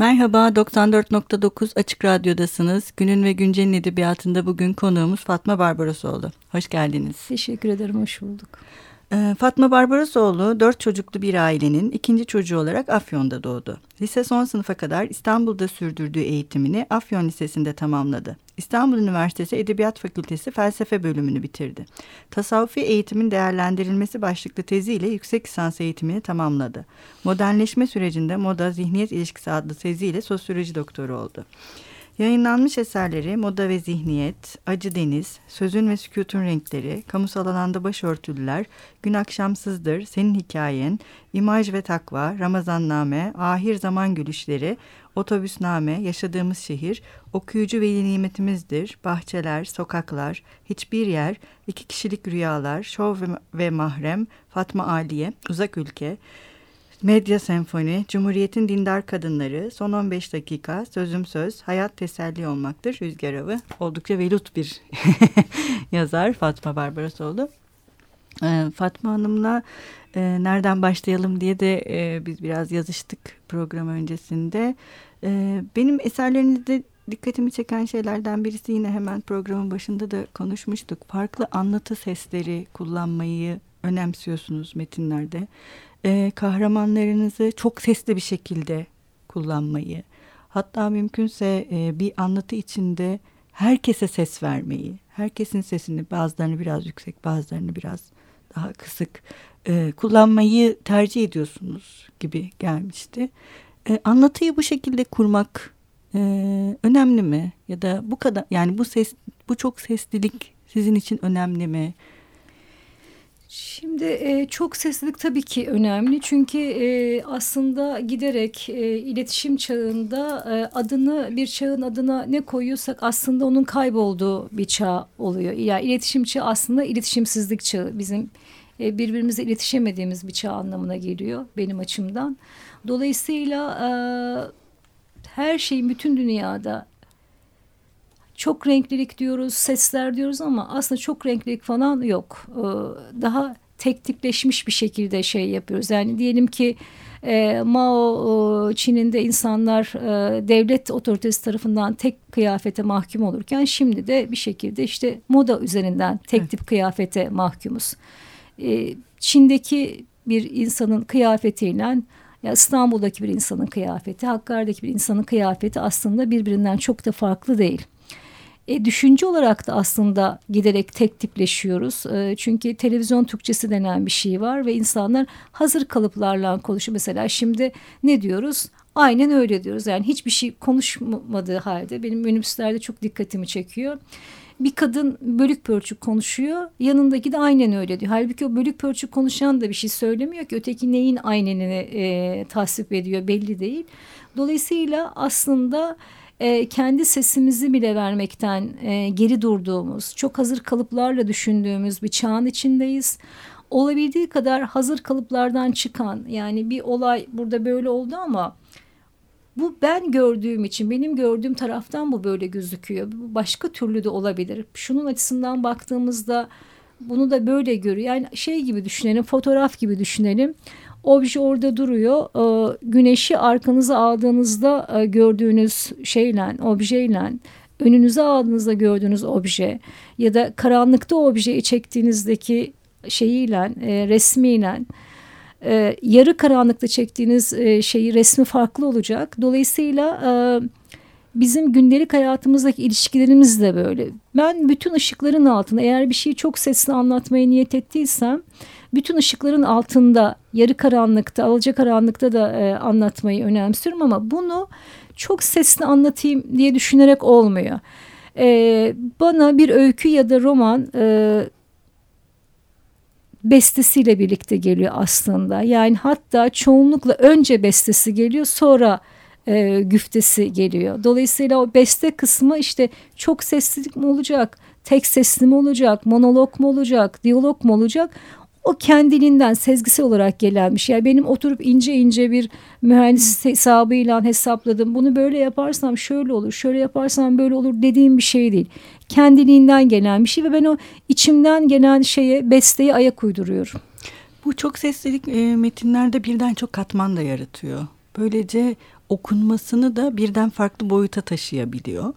Merhaba, 94.9 Açık Radyo'dasınız. Günün ve Güncel'in edebiyatında bugün konuğumuz Fatma Barbarosoğlu. Hoş geldiniz. Teşekkür ederim, hoş bulduk. Ee, Fatma Barbarosoğlu dört çocuklu bir ailenin ikinci çocuğu olarak Afyon'da doğdu. Lise son sınıfa kadar İstanbul'da sürdürdüğü eğitimini Afyon Lisesi'nde tamamladı. İstanbul Üniversitesi Edebiyat Fakültesi felsefe bölümünü bitirdi. Tasavvufi eğitimin değerlendirilmesi başlıklı teziyle yüksek lisans eğitimini tamamladı. Modernleşme sürecinde moda zihniyet ilişkisi adlı teziyle sosyoloji doktoru oldu. Yayınlanmış eserleri Moda ve Zihniyet, Acı Deniz, Sözün ve Sükutun Renkleri, Kamusal Alanda Başörtülüler, Gün Akşamsızdır, Senin Hikayen, İmaj ve Takva, Ramazanname, Ahir Zaman Gülüşleri, Otobüsname, Yaşadığımız Şehir, Okuyucu Veli Nimetimizdir, Bahçeler, Sokaklar, Hiçbir Yer, İki Kişilik Rüyalar, Şov ve Mahrem, Fatma Aliye, Uzak Ülke, Medya Senfoni, Cumhuriyet'in Dindar Kadınları, Son 15 Dakika, Sözüm Söz, Hayat Teselli Olmaktır, Rüzgar Avı. Oldukça velut bir yazar Fatma Barbarosoğlu. Ee, Fatma Hanım'la e, nereden başlayalım diye de e, biz biraz yazıştık program öncesinde. E, benim eserlerinizde dikkatimi çeken şeylerden birisi yine hemen programın başında da konuşmuştuk. Farklı anlatı sesleri kullanmayı önemsiyorsunuz metinlerde e, kahramanlarınızı çok sesli bir şekilde kullanmayı, hatta mümkünse e, bir anlatı içinde herkese ses vermeyi, herkesin sesini bazılarını biraz yüksek, bazılarını biraz daha kısık e, kullanmayı tercih ediyorsunuz gibi gelmişti. E, anlatıyı bu şekilde kurmak e, önemli mi? Ya da bu kadar yani bu ses bu çok seslilik sizin için önemli mi? Şimdi e, çok seslilik tabii ki önemli çünkü e, aslında giderek e, iletişim çağında e, adını bir çağın adına ne koyuyorsak aslında onun kaybolduğu bir çağ oluyor. Yani iletişim çağı aslında iletişimsizlik çağı bizim e, birbirimizle iletişemediğimiz bir çağ anlamına geliyor benim açımdan. Dolayısıyla e, her şeyin bütün dünyada çok renklilik diyoruz, sesler diyoruz ama aslında çok renklilik falan yok. Ee, daha tek tipleşmiş bir şekilde şey yapıyoruz. Yani diyelim ki e, Mao Çin'in de insanlar e, devlet otoritesi tarafından tek kıyafete mahkum olurken şimdi de bir şekilde işte moda üzerinden tek tip kıyafete mahkumuz. E, Çin'deki bir insanın kıyafetiyle ya İstanbul'daki bir insanın kıyafeti, Hakkari'deki bir insanın kıyafeti aslında birbirinden çok da farklı değil. E, düşünce olarak da aslında giderek tek tipleşiyoruz. E, çünkü televizyon Türkçesi denen bir şey var ve insanlar hazır kalıplarla konuşuyor. Mesela şimdi ne diyoruz? Aynen öyle diyoruz. Yani hiçbir şey konuşmadığı halde benim minibüslerde çok dikkatimi çekiyor. Bir kadın bölük pörçük konuşuyor. Yanındaki de aynen öyle diyor. Halbuki o bölük pörçük konuşan da bir şey söylemiyor ki. Öteki neyin aynenini e, tasvip ediyor belli değil. Dolayısıyla aslında e, kendi sesimizi bile vermekten e, geri durduğumuz, çok hazır kalıplarla düşündüğümüz bir çağın içindeyiz. Olabildiği kadar hazır kalıplardan çıkan yani bir olay burada böyle oldu ama bu ben gördüğüm için benim gördüğüm taraftan bu böyle gözüküyor. Bu başka türlü de olabilir. Şunun açısından baktığımızda bunu da böyle görüyor. Yani şey gibi düşünelim, fotoğraf gibi düşünelim. Obje orada duruyor. E, güneşi arkanıza aldığınızda e, gördüğünüz şeyle, objeyle önünüze aldığınızda gördüğünüz obje ya da karanlıkta objeyi çektiğinizdeki şeyiyle, e, resmiyle e, yarı karanlıkta çektiğiniz e, şeyi resmi farklı olacak. Dolayısıyla e, bizim gündelik hayatımızdaki ilişkilerimiz de böyle. Ben bütün ışıkların altında eğer bir şeyi çok sesli anlatmaya niyet ettiysem bütün ışıkların altında yarı karanlıkta, alaca karanlıkta da e, anlatmayı önemsiyorum ama bunu çok sesli anlatayım diye düşünerek olmuyor. E, bana bir öykü ya da roman e, bestesiyle birlikte geliyor aslında. Yani hatta çoğunlukla önce bestesi geliyor sonra e, güftesi geliyor. Dolayısıyla o beste kısmı işte çok seslilik mi olacak, tek sesli mi olacak, monolog mu olacak, diyalog mu olacak o kendiliğinden sezgisi olarak gelenmiş. Yani benim oturup ince ince bir mühendis hesabıyla hesapladım. Bunu böyle yaparsam şöyle olur, şöyle yaparsam böyle olur dediğim bir şey değil. Kendiliğinden gelen bir şey ve ben o içimden gelen şeye, besteyi ayak uyduruyorum. Bu çok seslilik e, metinlerde birden çok katman da yaratıyor. Böylece okunmasını da birden farklı boyuta taşıyabiliyor.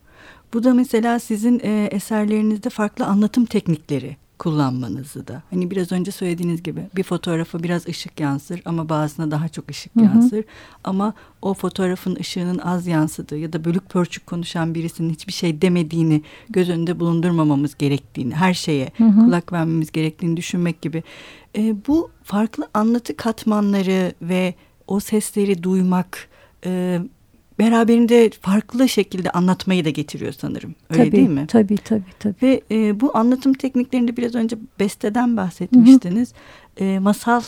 Bu da mesela sizin e, eserlerinizde farklı anlatım teknikleri kullanmanızı da. Hani biraz önce söylediğiniz gibi bir fotoğrafa biraz ışık yansır ama bazısına daha çok ışık Hı-hı. yansır. Ama o fotoğrafın ışığının az yansıdığı ya da bölük pörçük konuşan birisinin hiçbir şey demediğini göz önünde bulundurmamamız gerektiğini, her şeye Hı-hı. kulak vermemiz gerektiğini düşünmek gibi. E, bu farklı anlatı katmanları ve o sesleri duymak e, beraberinde farklı şekilde anlatmayı da getiriyor sanırım. Öyle tabii, değil mi? Tabii tabii tabii. Ve e, bu anlatım tekniklerinde biraz önce besteden bahsetmiştiniz. Hı hı. E, masal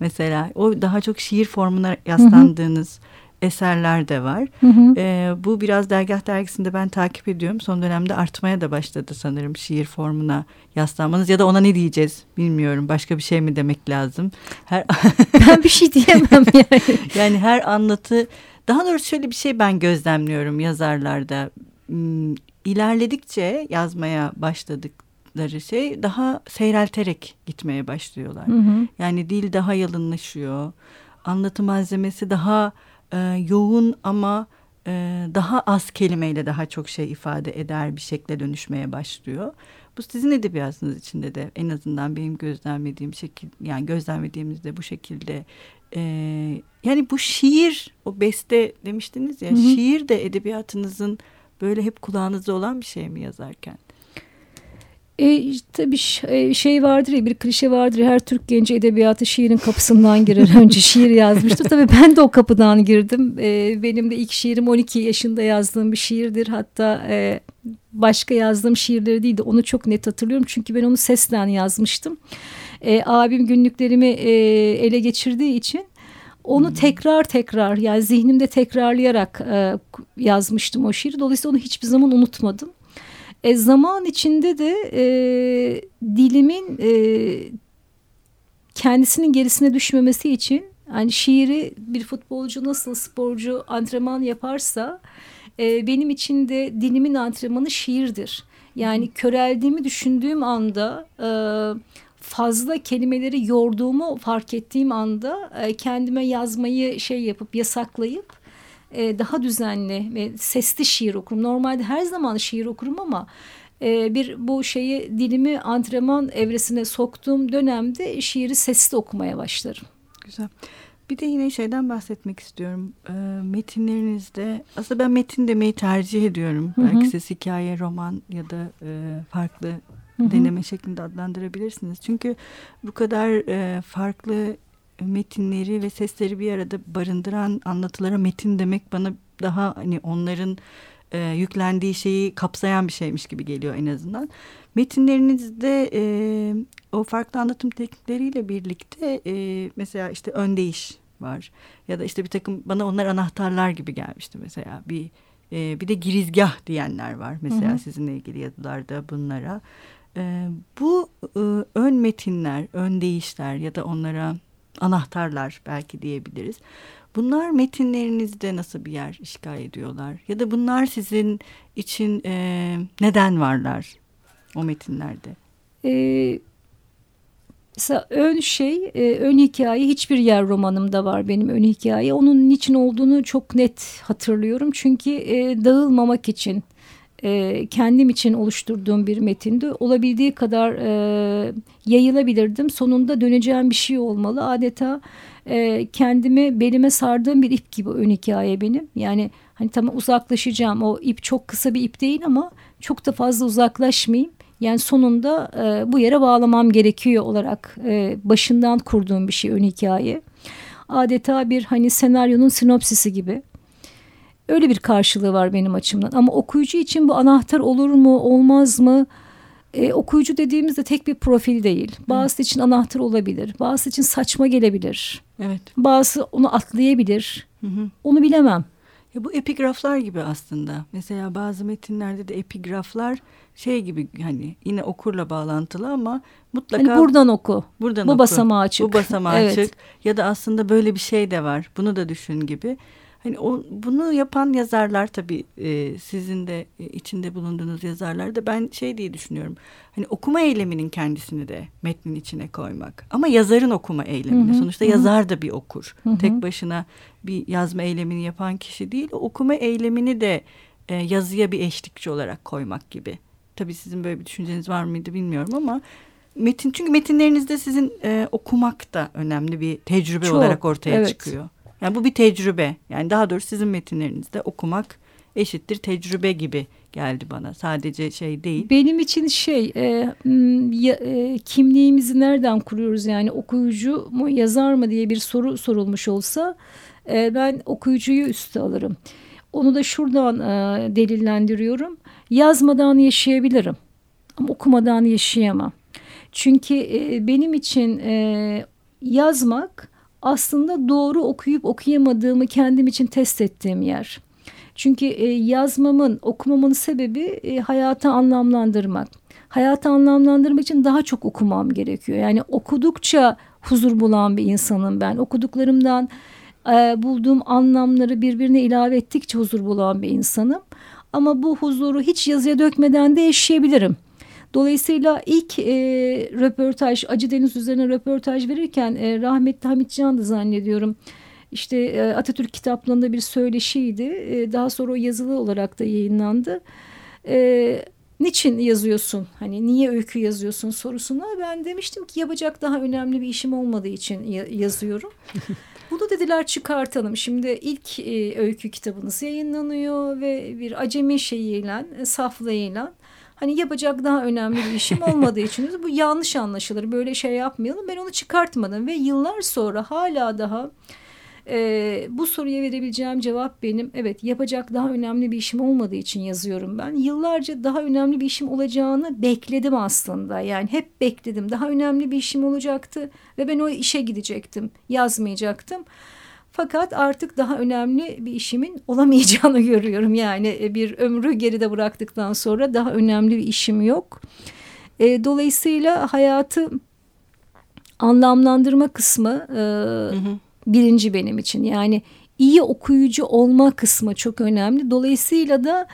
mesela o daha çok şiir formuna yaslandığınız hı hı eserler de var. Hı hı. E, bu biraz dergah dergisinde ben takip ediyorum. Son dönemde artmaya da başladı sanırım şiir formuna yaslanmanız ya da ona ne diyeceğiz bilmiyorum. Başka bir şey mi demek lazım? Her ben bir şey diyemem yani. yani her anlatı daha doğrusu şöyle bir şey ben gözlemliyorum yazarlarda. Hmm, ilerledikçe yazmaya başladıkları şey daha seyrelterek gitmeye başlıyorlar. Hı hı. Yani dil daha yalınlaşıyor. Anlatı malzemesi daha e, yoğun ama e, daha az kelimeyle daha çok şey ifade eder bir şekle dönüşmeye başlıyor. Bu sizin edebiyatınız içinde de en azından benim gözlemlediğim şekil yani gözlemlediğimizde bu şekilde e, yani bu şiir o beste demiştiniz ya hı hı. şiir de edebiyatınızın böyle hep kulağınızda olan bir şey mi yazarken? E, tabii e, şey vardır ya bir klişe vardır ya, her Türk genci edebiyatı şiirin kapısından girer. Önce şiir yazmıştır. Tabii ben de o kapıdan girdim. E, benim de ilk şiirim 12 yaşında yazdığım bir şiirdir. Hatta e, başka yazdığım şiirleri değil de onu çok net hatırlıyorum. Çünkü ben onu seslen yazmıştım. E, abim günlüklerimi e, ele geçirdiği için onu hmm. tekrar tekrar yani zihnimde tekrarlayarak e, yazmıştım o şiiri. Dolayısıyla onu hiçbir zaman unutmadım. E, zaman içinde de e, dilimin e, kendisinin gerisine düşmemesi için yani şiiri bir futbolcu nasıl sporcu antrenman yaparsa e, benim için de dilimin antrenmanı şiirdir. Yani köreldiğimi düşündüğüm anda e, fazla kelimeleri yorduğumu fark ettiğim anda e, kendime yazmayı şey yapıp yasaklayıp e, daha düzenli ve sesli şiir okurum. Normalde her zaman şiir okurum ama e, bir bu şeyi dilimi antrenman evresine soktuğum dönemde şiiri sesli okumaya başlarım. Güzel. Bir de yine şeyden bahsetmek istiyorum. E, metinlerinizde aslında ben metin demeyi tercih ediyorum. Hı hı. Belki siz hikaye, roman ya da e, farklı deneme şeklinde adlandırabilirsiniz. Çünkü bu kadar e, farklı metinleri ve sesleri bir arada barındıran anlatılara metin demek bana daha hani onların e, yüklendiği şeyi kapsayan bir şeymiş gibi geliyor en azından. Metinlerinizde e, o farklı anlatım teknikleriyle birlikte e, mesela işte öndeyiş var ya da işte bir takım bana onlar anahtarlar gibi gelmişti mesela bir e, bir de girizgah diyenler var mesela hı hı. sizinle ilgili yazılarda bunlara. E, bu e, ön metinler, ön değişler ya da onlara anahtarlar belki diyebiliriz. Bunlar metinlerinizde nasıl bir yer işgal ediyorlar? Ya da bunlar sizin için e, neden varlar o metinlerde? Ee, mesela ön şey, e, ön hikaye hiçbir yer romanımda var benim ön hikaye. Onun niçin olduğunu çok net hatırlıyorum. Çünkü e, dağılmamak için e, kendim için oluşturduğum bir metindi. Olabildiği kadar e, yayılabilirdim. Sonunda döneceğim bir şey olmalı. Adeta e, kendimi belime sardığım bir ip gibi ön hikaye benim. Yani hani tamam uzaklaşacağım. O ip çok kısa bir ip değil ama çok da fazla uzaklaşmayayım. Yani sonunda e, bu yere bağlamam gerekiyor olarak e, başından kurduğum bir şey ön hikaye. Adeta bir hani senaryonun sinopsisi gibi. Öyle bir karşılığı var benim açımdan. Ama okuyucu için bu anahtar olur mu, olmaz mı? E, okuyucu dediğimizde tek bir profil değil. Bazı evet. için anahtar olabilir. Bazı için saçma gelebilir. Evet. Bazı onu atlayabilir. Hı hı. Onu bilemem. Ya bu epigraflar gibi aslında. Mesela bazı metinlerde de epigraflar şey gibi hani yine okurla bağlantılı ama mutlaka hani buradan oku. Buradan bu oku. basamağı çık. Bu basamağı evet. çık. Ya da aslında böyle bir şey de var. Bunu da düşün gibi. Hani o, bunu yapan yazarlar tabii e, sizin de e, içinde bulunduğunuz yazarlar da ben şey diye düşünüyorum. Hani okuma eyleminin kendisini de metnin içine koymak. Ama yazarın okuma eylemini. Hı hı, Sonuçta hı. yazar da bir okur. Hı hı. Tek başına bir yazma eylemini yapan kişi değil. Okuma eylemini de e, yazıya bir eşlikçi olarak koymak gibi. Tabii sizin böyle bir düşünceniz var mıydı bilmiyorum ama metin çünkü metinlerinizde sizin e, okumak da önemli bir tecrübe Çok, olarak ortaya evet. çıkıyor. Yani bu bir tecrübe. Yani daha doğrusu sizin metinlerinizde okumak eşittir tecrübe gibi geldi bana. Sadece şey değil. Benim için şey e, ya, e, kimliğimizi nereden kuruyoruz yani okuyucu mu yazar mı diye bir soru sorulmuş olsa e, ben okuyucuyu üste alırım. Onu da şuradan e, delillendiriyorum. Yazmadan yaşayabilirim ama okumadan yaşayamam. Çünkü e, benim için e, yazmak aslında doğru okuyup okuyamadığımı kendim için test ettiğim yer. Çünkü e, yazmamın, okumamın sebebi e, hayatı anlamlandırmak. Hayatı anlamlandırmak için daha çok okumam gerekiyor. Yani okudukça huzur bulan bir insanım ben. Okuduklarımdan e, bulduğum anlamları birbirine ilave ettikçe huzur bulan bir insanım. Ama bu huzuru hiç yazıya dökmeden de yaşayabilirim. Dolayısıyla ilk e, röportaj Acı Deniz üzerine röportaj verirken e, rahmetli Hamit Can'dı zannediyorum. İşte e, Atatürk kitaplığında bir söyleşiydi. E, daha sonra o yazılı olarak da yayınlandı. E, niçin yazıyorsun? Hani niye öykü yazıyorsun sorusuna ben demiştim ki yapacak daha önemli bir işim olmadığı için yazıyorum. Bunu dediler çıkartalım. Şimdi ilk e, öykü kitabınız yayınlanıyor ve bir acemi şeyiyle, saflığıyla hani yapacak daha önemli bir işim olmadığı için bu yanlış anlaşılır. Böyle şey yapmayalım. Ben onu çıkartmadım ve yıllar sonra hala daha e, bu soruya verebileceğim cevap benim. Evet yapacak daha önemli bir işim olmadığı için yazıyorum ben. Yıllarca daha önemli bir işim olacağını bekledim aslında. Yani hep bekledim. Daha önemli bir işim olacaktı ve ben o işe gidecektim. Yazmayacaktım. Fakat artık daha önemli bir işimin olamayacağını görüyorum. Yani e, bir ömrü geride bıraktıktan sonra daha önemli bir işim yok. E, dolayısıyla hayatı anlamlandırma kısmı e, hı hı. birinci benim için. Yani iyi okuyucu olma kısmı çok önemli. Dolayısıyla da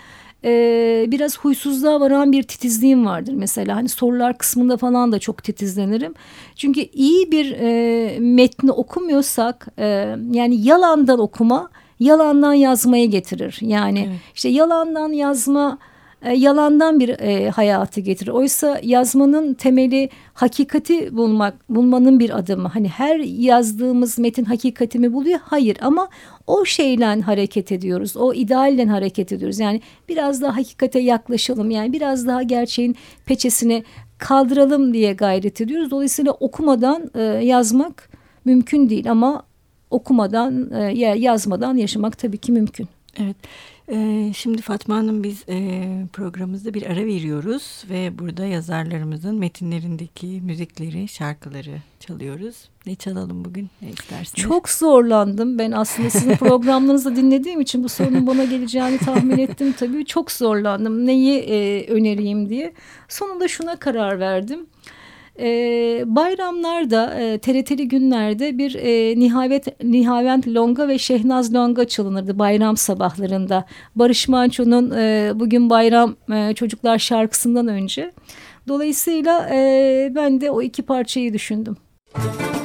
e, biraz huysuzluğa varan bir titizliğim vardır mesela. Hani sorular kısmında falan da çok titizlenirim. Çünkü iyi bir e, metni okumuyorsak e, yani yalandan okuma yalandan yazmaya getirir. Yani evet. işte yalandan yazma e, yalandan bir e, hayatı getirir. Oysa yazmanın temeli hakikati bulmak, bulmanın bir adımı. Hani her yazdığımız metin hakikatimi buluyor. Hayır ama o şeyle hareket ediyoruz. O idealle hareket ediyoruz. Yani biraz daha hakikate yaklaşalım. Yani biraz daha gerçeğin peçesini kaldıralım diye gayret ediyoruz. Dolayısıyla okumadan e, yazmak mümkün değil ama okumadan e, yazmadan yaşamak tabii ki mümkün. Evet. Ee, şimdi Fatma Hanım biz e, programımızda bir ara veriyoruz ve burada yazarlarımızın metinlerindeki müzikleri, şarkıları çalıyoruz. Ne çalalım bugün? Ne istersiniz? Çok zorlandım. Ben aslında sizin programlarınızı dinlediğim için bu sorunun bana geleceğini tahmin ettim. Tabii çok zorlandım. Neyi e, önereyim diye. Sonunda şuna karar verdim. E, bayramlarda, e, TRT'li günlerde bir e, Nihavet, Nihavent Longa ve Şehnaz Longa çalınırdı bayram sabahlarında. Barış Manço'nun e, Bugün Bayram e, Çocuklar şarkısından önce. Dolayısıyla e, ben de o iki parçayı düşündüm. Müzik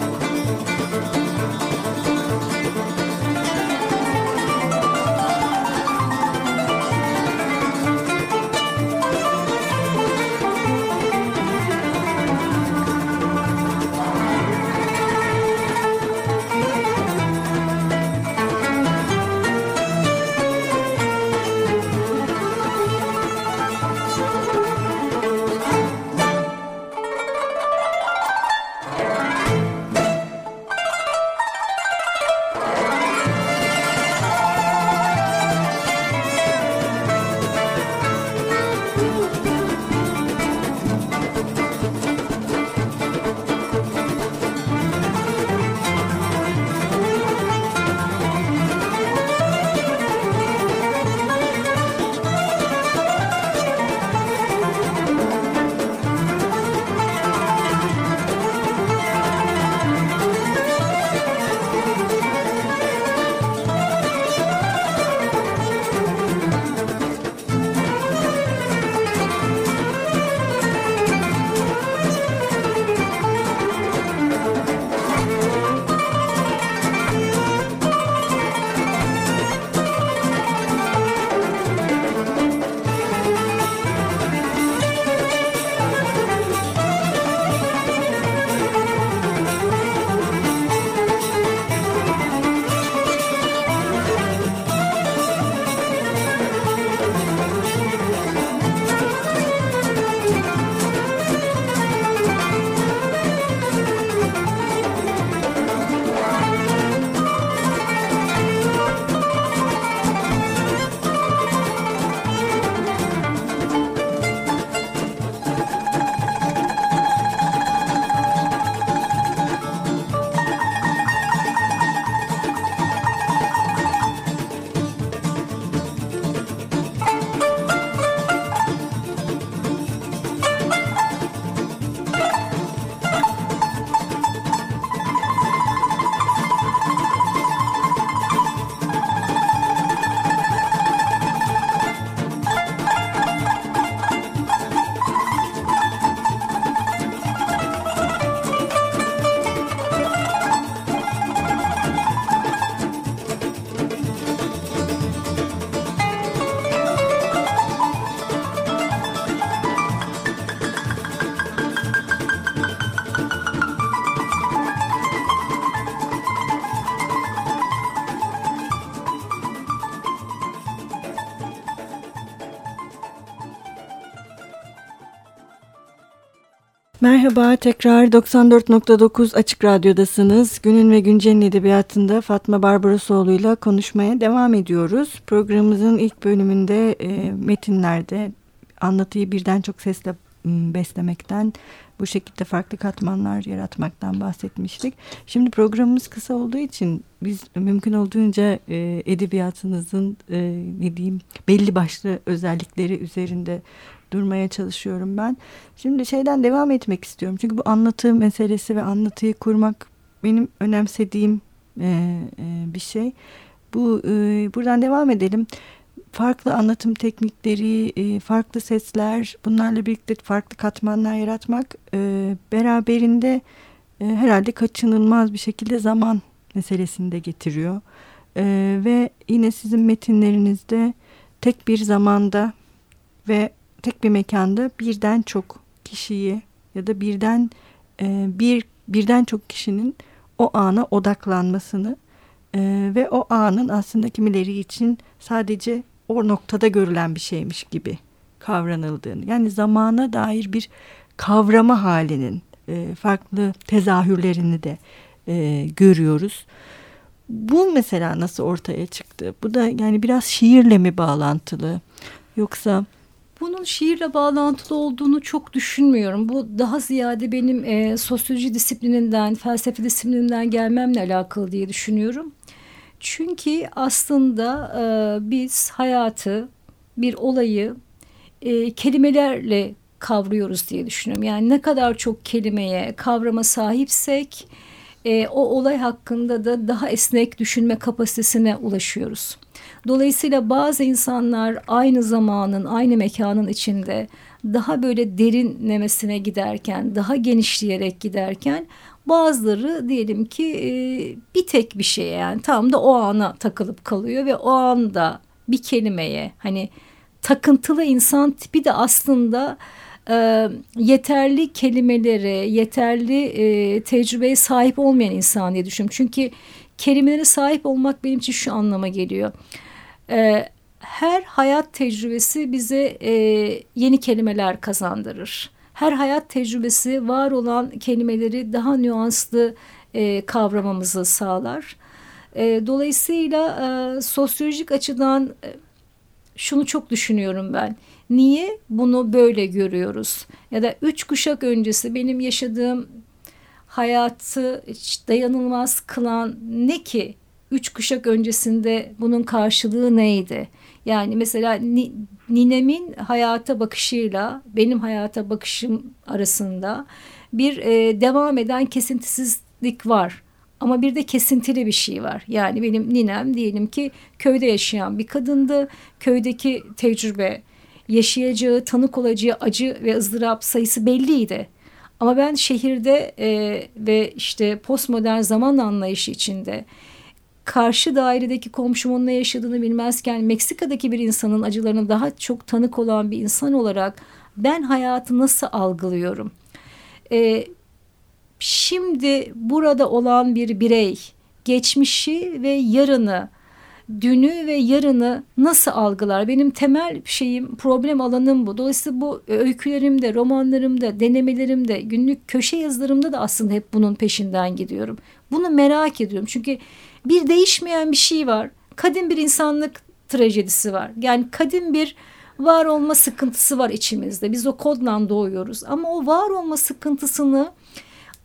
Merhaba, tekrar 94.9 Açık Radyo'dasınız. Günün ve Güncel'in edebiyatında Fatma Barbarosoğlu ile konuşmaya devam ediyoruz. Programımızın ilk bölümünde e, metinlerde anlatıyı birden çok sesle beslemekten, bu şekilde farklı katmanlar yaratmaktan bahsetmiştik. Şimdi programımız kısa olduğu için biz mümkün olduğunca e, edebiyatınızın e, ne diyeyim belli başlı özellikleri üzerinde durmaya çalışıyorum ben. Şimdi şeyden devam etmek istiyorum. Çünkü bu anlatı meselesi ve anlatıyı kurmak benim önemsediğim e, e, bir şey. Bu e, buradan devam edelim. Farklı anlatım teknikleri, e, farklı sesler, bunlarla birlikte farklı katmanlar yaratmak e, beraberinde e, herhalde kaçınılmaz bir şekilde zaman meselesini de getiriyor. E, ve yine sizin metinlerinizde tek bir zamanda ve tek bir mekanda birden çok kişiyi ya da birden e, bir birden çok kişinin o ana odaklanmasını e, ve o anın aslında kimileri için sadece o noktada görülen bir şeymiş gibi kavranıldığını yani zamana dair bir kavrama halinin e, farklı tezahürlerini de e, görüyoruz. Bu mesela nasıl ortaya çıktı? Bu da yani biraz şiirle mi bağlantılı yoksa bunun şiirle bağlantılı olduğunu çok düşünmüyorum. Bu daha ziyade benim e, sosyoloji disiplininden, felsefe disiplininden gelmemle alakalı diye düşünüyorum. Çünkü aslında e, biz hayatı, bir olayı e, kelimelerle kavruyoruz diye düşünüyorum. Yani ne kadar çok kelimeye, kavrama sahipsek e, o olay hakkında da daha esnek düşünme kapasitesine ulaşıyoruz. Dolayısıyla bazı insanlar aynı zamanın, aynı mekanın içinde daha böyle derinlemesine giderken, daha genişleyerek giderken bazıları diyelim ki e, bir tek bir şeye yani tam da o ana takılıp kalıyor ve o anda bir kelimeye hani takıntılı insan tipi de aslında e, yeterli kelimelere, yeterli e, tecrübeye sahip olmayan insan diye düşünüyorum. Çünkü kelimelere sahip olmak benim için şu anlama geliyor. E, her hayat tecrübesi bize e, yeni kelimeler kazandırır. Her hayat tecrübesi var olan kelimeleri daha nüanslı e, kavramamızı sağlar. E, dolayısıyla e, sosyolojik açıdan e, şunu çok düşünüyorum ben. Niye bunu böyle görüyoruz? Ya da üç kuşak öncesi benim yaşadığım hayatı dayanılmaz kılan ne ki? Üç kuşak öncesinde bunun karşılığı neydi? Yani mesela ni, ninemin hayata bakışıyla benim hayata bakışım arasında bir e, devam eden kesintisizlik var. Ama bir de kesintili bir şey var. Yani benim ninem diyelim ki köyde yaşayan bir kadındı. Köydeki tecrübe, yaşayacağı, tanık olacağı acı ve ızdırap sayısı belliydi. Ama ben şehirde e, ve işte postmodern zaman anlayışı içinde karşı dairedeki komşumun ne yaşadığını bilmezken Meksika'daki bir insanın acılarına daha çok tanık olan bir insan olarak ben hayatı nasıl algılıyorum? E, şimdi burada olan bir birey geçmişi ve yarını dünü ve yarını nasıl algılar? Benim temel şeyim, problem alanım bu. Dolayısıyla bu öykülerimde, romanlarımda, denemelerimde, günlük köşe yazılarımda da aslında hep bunun peşinden gidiyorum. Bunu merak ediyorum. Çünkü bir değişmeyen bir şey var. Kadim bir insanlık trajedisi var. Yani kadim bir var olma sıkıntısı var içimizde. Biz o kodla doğuyoruz. Ama o var olma sıkıntısını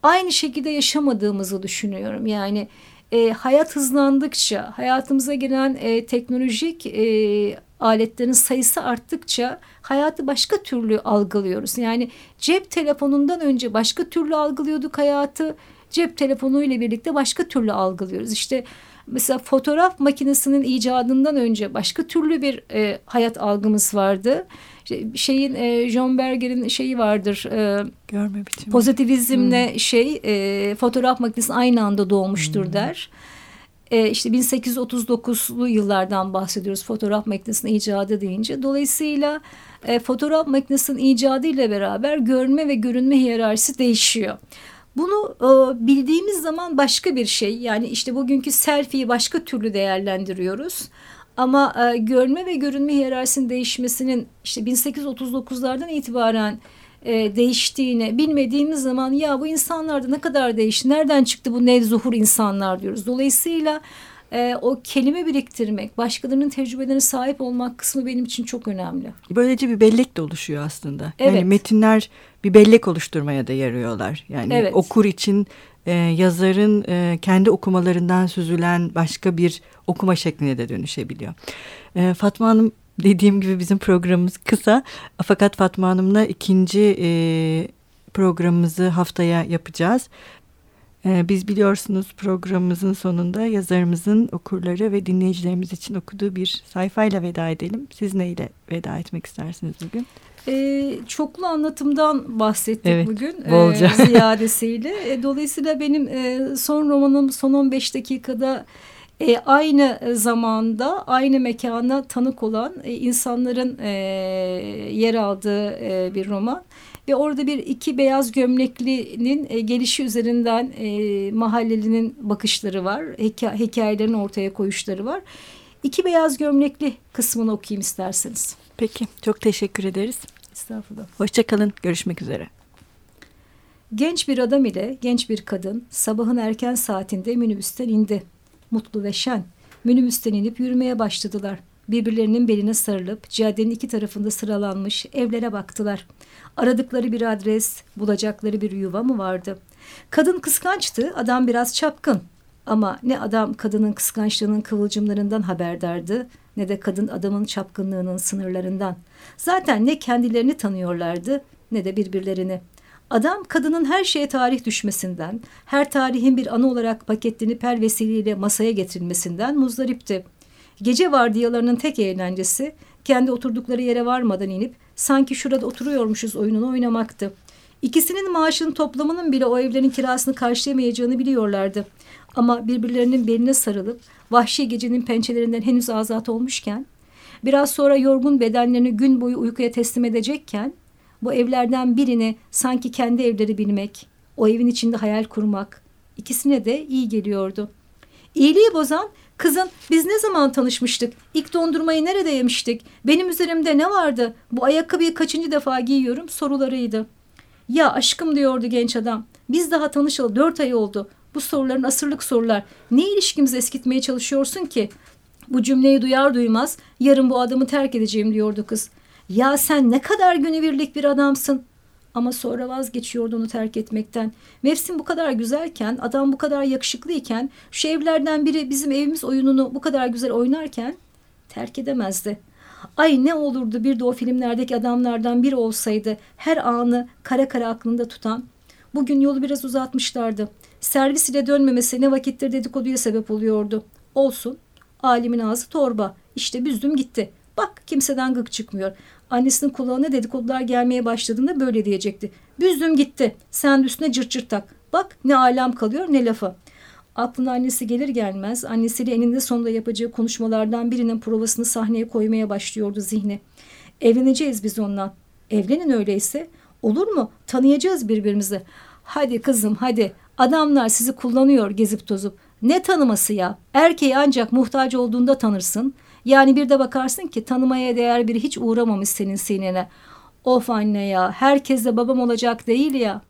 aynı şekilde yaşamadığımızı düşünüyorum. Yani e, hayat hızlandıkça, hayatımıza giren e, teknolojik e, aletlerin sayısı arttıkça hayatı başka türlü algılıyoruz. Yani cep telefonundan önce başka türlü algılıyorduk hayatı. Cep telefonu ile birlikte başka türlü algılıyoruz. İşte mesela fotoğraf makinesinin icadından önce başka türlü bir e, hayat algımız vardı şeyin e, John Berger'in şeyi vardır. E, Görme biçimi. Pozitivizmle hmm. şey e, fotoğraf makinesi aynı anda doğmuştur hmm. der. E, işte 1839'lu yıllardan bahsediyoruz fotoğraf makinesinin icadı deyince. Dolayısıyla e, fotoğraf makinesinin icadı ile beraber görme ve görünme hiyerarşisi değişiyor. Bunu e, bildiğimiz zaman başka bir şey. Yani işte bugünkü selfie'yi başka türlü değerlendiriyoruz. Ama e, görme ve görünme hiyerarşisinin değişmesinin işte 1839'lardan itibaren e, değiştiğini bilmediğimiz zaman ya bu insanlar da ne kadar değişti, nereden çıktı bu nevzuhur insanlar diyoruz. Dolayısıyla e, o kelime biriktirmek, başkalarının tecrübelerine sahip olmak kısmı benim için çok önemli. Böylece bir bellek de oluşuyor aslında. Evet. Yani metinler bir bellek oluşturmaya da yarıyorlar. Yani evet. okur için e, yazarın e, kendi okumalarından süzülen başka bir okuma şekline de dönüşebiliyor. E, Fatma Hanım dediğim gibi bizim programımız kısa fakat Fatma Hanım'la ikinci e, programımızı haftaya yapacağız. E, biz biliyorsunuz programımızın sonunda yazarımızın okurları ve dinleyicilerimiz için okuduğu bir sayfayla veda edelim. Siz neyle veda etmek istersiniz bugün? E, çoklu anlatımdan bahsettik evet, bugün e, ziyadesiyle. E, dolayısıyla benim e, son romanım son 15 dakikada e, aynı zamanda aynı mekana tanık olan e, insanların e, yer aldığı e, bir roman. Ve orada bir iki beyaz gömleklinin e, gelişi üzerinden e, mahallelinin bakışları var. Hika hikayelerin ortaya koyuşları var. İki beyaz gömlekli kısmını okuyayım isterseniz. Peki çok teşekkür ederiz. Estağfurullah. Hoşçakalın. Görüşmek üzere. Genç bir adam ile genç bir kadın sabahın erken saatinde minibüsten indi. Mutlu ve şen. Minibüsten inip yürümeye başladılar. Birbirlerinin beline sarılıp caddenin iki tarafında sıralanmış evlere baktılar. Aradıkları bir adres, bulacakları bir yuva mı vardı? Kadın kıskançtı, adam biraz çapkın. Ama ne adam kadının kıskançlığının kıvılcımlarından haberdardı ne de kadın adamın çapkınlığının sınırlarından. Zaten ne kendilerini tanıyorlardı ne de birbirlerini. Adam kadının her şeye tarih düşmesinden, her tarihin bir anı olarak paketlenip her vesileyle masaya getirilmesinden muzdaripti. Gece vardiyalarının tek eğlencesi kendi oturdukları yere varmadan inip sanki şurada oturuyormuşuz oyununu oynamaktı. İkisinin maaşının toplamının bile o evlerin kirasını karşılayamayacağını biliyorlardı. Ama birbirlerinin beline sarılıp vahşi gecenin pençelerinden henüz azat olmuşken, biraz sonra yorgun bedenlerini gün boyu uykuya teslim edecekken, bu evlerden birini sanki kendi evleri bilmek, o evin içinde hayal kurmak, ikisine de iyi geliyordu. İyiliği bozan Kızın biz ne zaman tanışmıştık? İlk dondurmayı nerede yemiştik? Benim üzerimde ne vardı? Bu ayakkabıyı kaçıncı defa giyiyorum sorularıydı. Ya aşkım diyordu genç adam. Biz daha tanışalı dört ay oldu. Bu soruların asırlık sorular. Ne ilişkimizi eskitmeye çalışıyorsun ki? Bu cümleyi duyar duymaz yarın bu adamı terk edeceğim diyordu kız. Ya sen ne kadar günübirlik bir adamsın. Ama sonra vazgeçiyordu onu terk etmekten. Mevsim bu kadar güzelken, adam bu kadar yakışıklıyken, şu evlerden biri bizim evimiz oyununu bu kadar güzel oynarken terk edemezdi. Ay ne olurdu bir de o filmlerdeki adamlardan biri olsaydı her anı kara kara aklında tutan. Bugün yolu biraz uzatmışlardı. Servis ile dönmemesi ne vakittir dedikoduya sebep oluyordu. Olsun. Alimin ağzı torba. İşte büzdüm gitti. Bak kimseden gık çıkmıyor. Annesinin kulağına dedikodular gelmeye başladığında böyle diyecekti. Büzdüm gitti. Sen üstüne cırt cırt tak. Bak ne alem kalıyor ne lafı. Aklına annesi gelir gelmez annesiyle eninde sonunda yapacağı konuşmalardan birinin provasını sahneye koymaya başlıyordu zihni. Evleneceğiz biz onunla. Evlenin öyleyse. Olur mu? Tanıyacağız birbirimizi. Hadi kızım hadi. Adamlar sizi kullanıyor gezip tozup. Ne tanıması ya? Erkeği ancak muhtaç olduğunda tanırsın. Yani bir de bakarsın ki tanımaya değer biri hiç uğramamış senin sinene. Of anne ya herkes babam olacak değil ya.